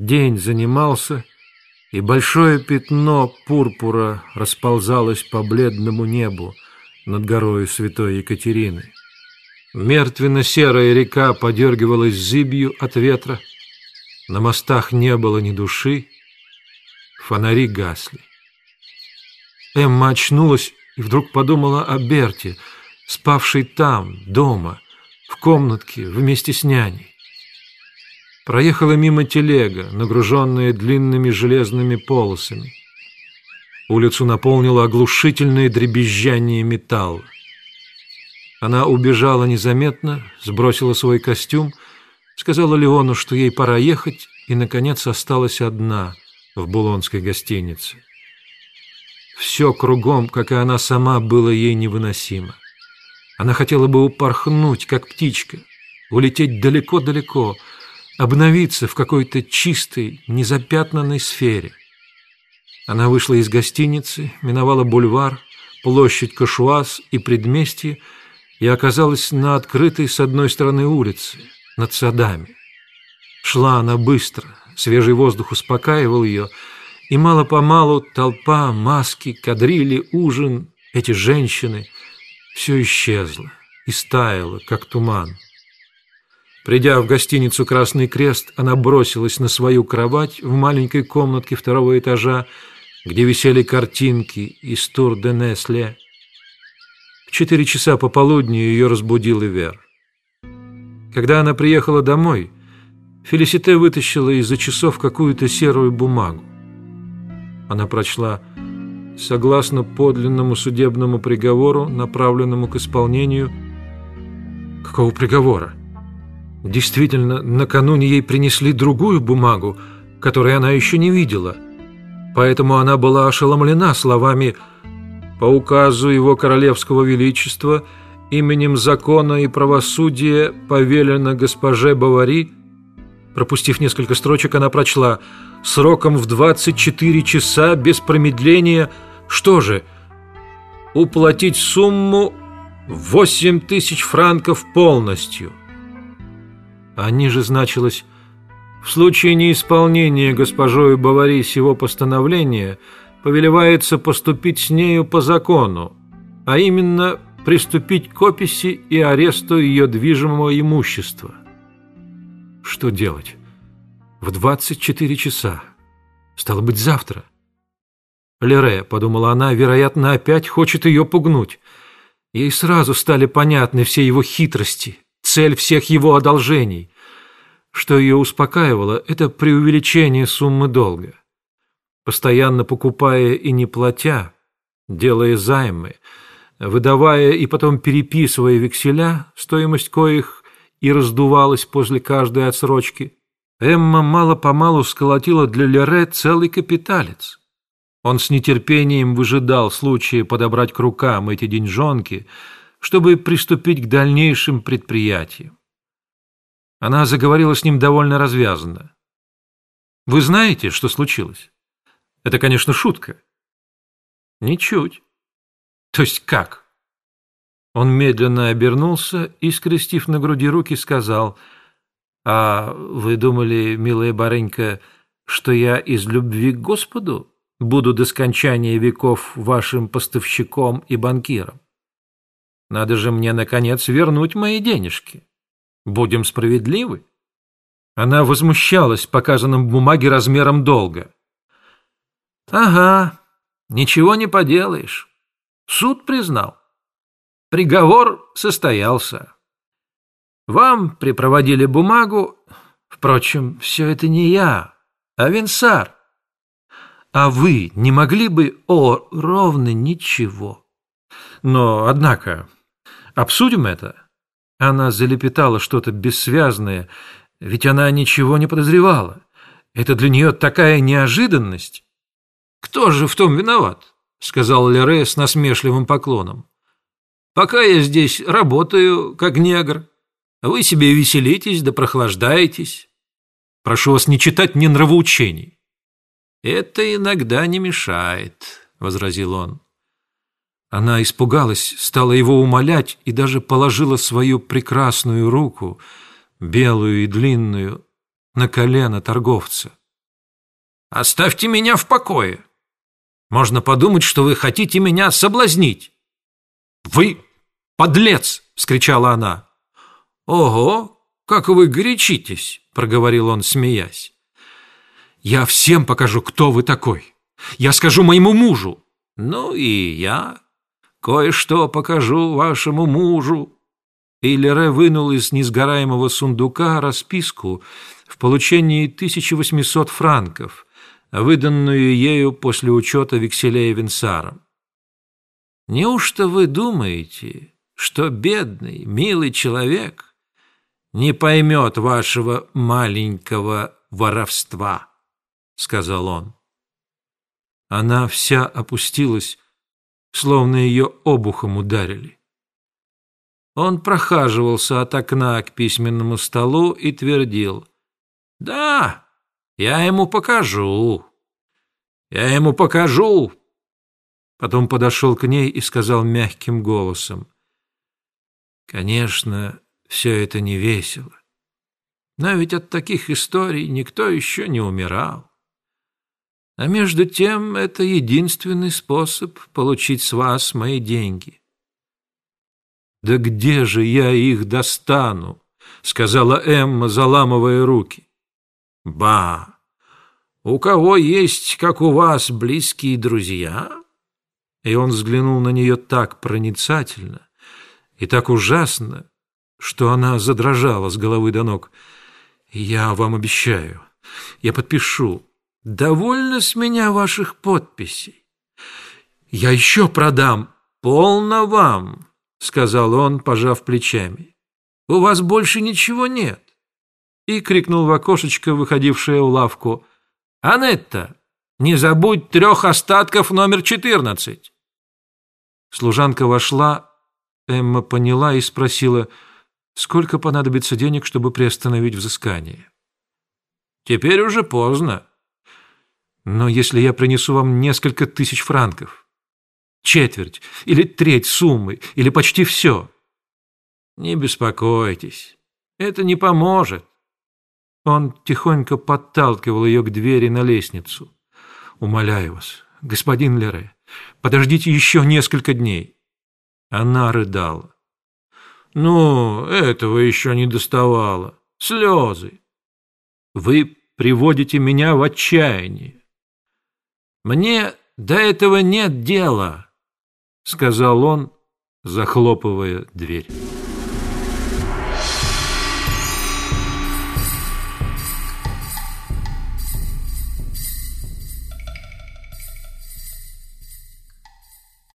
День занимался, и большое пятно пурпура расползалось по бледному небу над горою святой Екатерины. Мертвенно-серая река подергивалась зыбью от ветра, на мостах не было ни души, фонари гасли. Эмма очнулась и вдруг подумала о Берте, спавшей там, дома, в комнатке вместе с няней. Проехала мимо телега, нагруженная длинными железными полосами. Улицу наполнило оглушительное дребезжание металла. Она убежала незаметно, сбросила свой костюм, сказала Леону, что ей пора ехать, и, наконец, осталась одна в Булонской гостинице. Все кругом, как и она сама, было ей невыносимо. Она хотела бы упорхнуть, как птичка, улететь далеко-далеко, обновиться в какой-то чистой, незапятнанной сфере. Она вышла из гостиницы, миновала бульвар, площадь Кашуаз и предместье и оказалась на открытой с одной стороны улице, над садами. Шла она быстро, свежий воздух успокаивал ее, и мало-помалу толпа, маски, кадрили, ужин, эти женщины — все исчезло и стаяло, как туман. Придя в гостиницу «Красный крест», она бросилась на свою кровать в маленькой комнатке второго этажа, где висели картинки из «Тур де Несле». В четыре часа пополудни ее разбудил Ивер. Когда она приехала домой, Фелисите вытащила из-за часов какую-то серую бумагу. Она прочла согласно подлинному судебному приговору, направленному к исполнению... Какого приговора? Действительно, накануне ей принесли другую бумагу, которую она еще не видела. Поэтому она была ошеломлена словами «По указу его королевского величества именем закона и правосудия повелено госпоже Бавари». Пропустив несколько строчек, она прочла «Сроком в 24 часа без промедления – что же, уплатить сумму 8 тысяч франков полностью? А ниже значилось в случае неисполнения госпожою Бавари сего постановления повелевается поступить с нею по закону, а именно приступить к описи и аресту ее движимого имущества. Что делать? В 24 часа. Стало быть, завтра. Лере, подумала она, вероятно, опять хочет ее пугнуть. Ей сразу стали понятны все его хитрости, цель всех его одолжений. Что ее успокаивало, это преувеличение суммы долга. Постоянно покупая и не платя, делая займы, выдавая и потом переписывая векселя, стоимость коих и раздувалась после каждой отсрочки, Эмма мало-помалу сколотила для Лере целый капиталец. Он с нетерпением выжидал случая подобрать к рукам эти деньжонки, чтобы приступить к дальнейшим предприятиям. Она заговорила с ним довольно развязанно. «Вы знаете, что случилось? Это, конечно, шутка». «Ничуть». «То есть как?» Он медленно обернулся и, скрестив на груди руки, сказал, «А вы думали, милая барынька, что я из любви к Господу буду до скончания веков вашим поставщиком и банкиром. Надо же мне, наконец, вернуть мои денежки. Будем справедливы. Она возмущалась показанным в бумаге размером долга. Ага, ничего не поделаешь. Суд признал. Приговор состоялся. Вам припроводили бумагу. Впрочем, все это не я, а Винсар. А вы не могли бы... О, ровно ничего. Но, однако, обсудим это. Она залепетала что-то бессвязное, ведь она ничего не подозревала. Это для нее такая неожиданность. «Кто же в том виноват?» — сказал Лере с насмешливым поклоном. «Пока я здесь работаю, как негр, вы себе веселитесь да прохлаждаетесь. Прошу вас не читать мне нравоучений. «Это иногда не мешает», — возразил он. Она испугалась, стала его умолять и даже положила свою прекрасную руку, белую и длинную, на колено торговца. Оставьте меня в покое. Можно подумать, что вы хотите меня соблазнить. Вы подлец! — вскричала она. Ого, как вы горячитесь, — проговорил он, смеясь. Я всем покажу, кто вы такой. Я скажу моему мужу. Ну и я кое-что покажу вашему мужу. И Лере вынул из несгораемого сундука расписку в получении 1800 франков, выданную ею после учета векселей Венсаром. Неужто вы думаете, что бедный, милый человек не поймет вашего маленького воровства? сказал он. Она вся опустилась, словно ее обухом ударили. Он прохаживался от окна к письменному столу и твердил. «Да, я ему покажу. Я ему покажу». Потом подошел к ней и сказал мягким голосом. «Конечно, все это не весело. Но ведь от таких историй никто еще не умирал. А между тем это единственный способ получить с вас мои деньги. «Да где же я их достану?» — сказала Эмма, заламывая руки. «Ба! У кого есть, как у вас, близкие друзья?» И он взглянул на нее так проницательно и так ужасно, что она задрожала с головы до ног. «Я вам обещаю, я подпишу, Довольно с меня ваших подписей. Я еще продам. Полно вам, сказал он, пожав плечами. У вас больше ничего нет. И крикнул в окошечко, выходившее в лавку. Анетта, не забудь трех остатков номер четырнадцать. Служанка вошла, Эмма поняла и спросила, сколько понадобится денег, чтобы приостановить взыскание. Теперь уже поздно. Но если я принесу вам несколько тысяч франков, четверть или треть суммы, или почти все, не беспокойтесь, это не поможет. Он тихонько подталкивал ее к двери на лестницу. «Умоляю вас, господин Лере, подождите еще несколько дней». Она рыдала. «Ну, этого еще не доставало. Слезы. Вы приводите меня в отчаяние. «Мне до этого нет дела», — сказал он, захлопывая дверь.